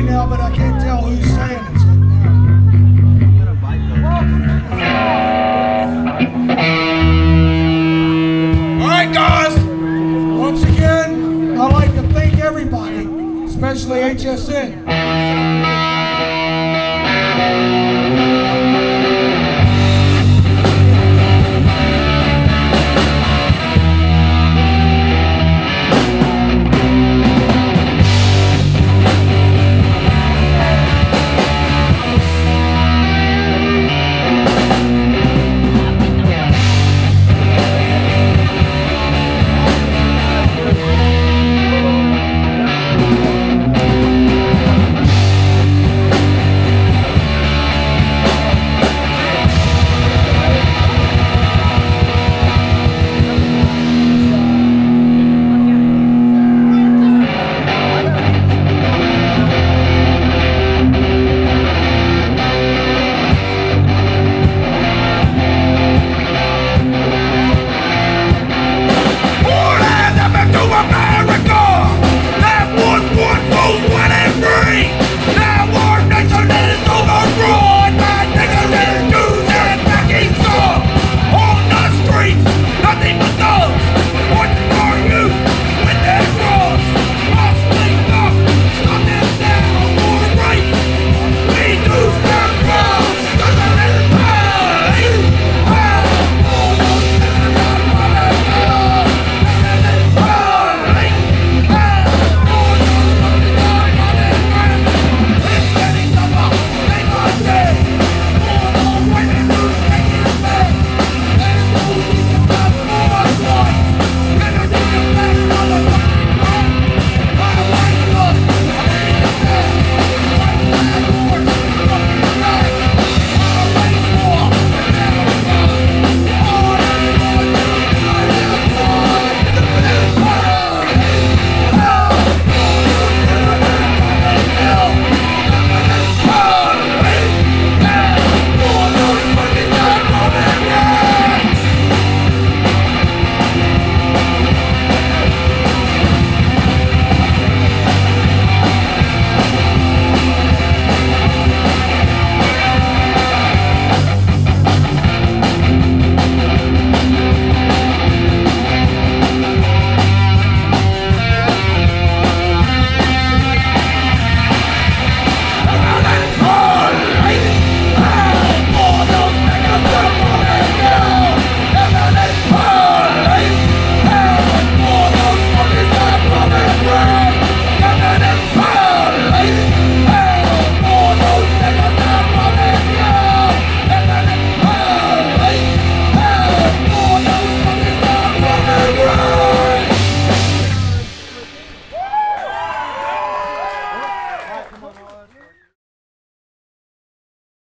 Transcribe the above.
now, but I can't tell who's saying it. All right, guys. Once again, I'd like to thank everybody, especially HSN.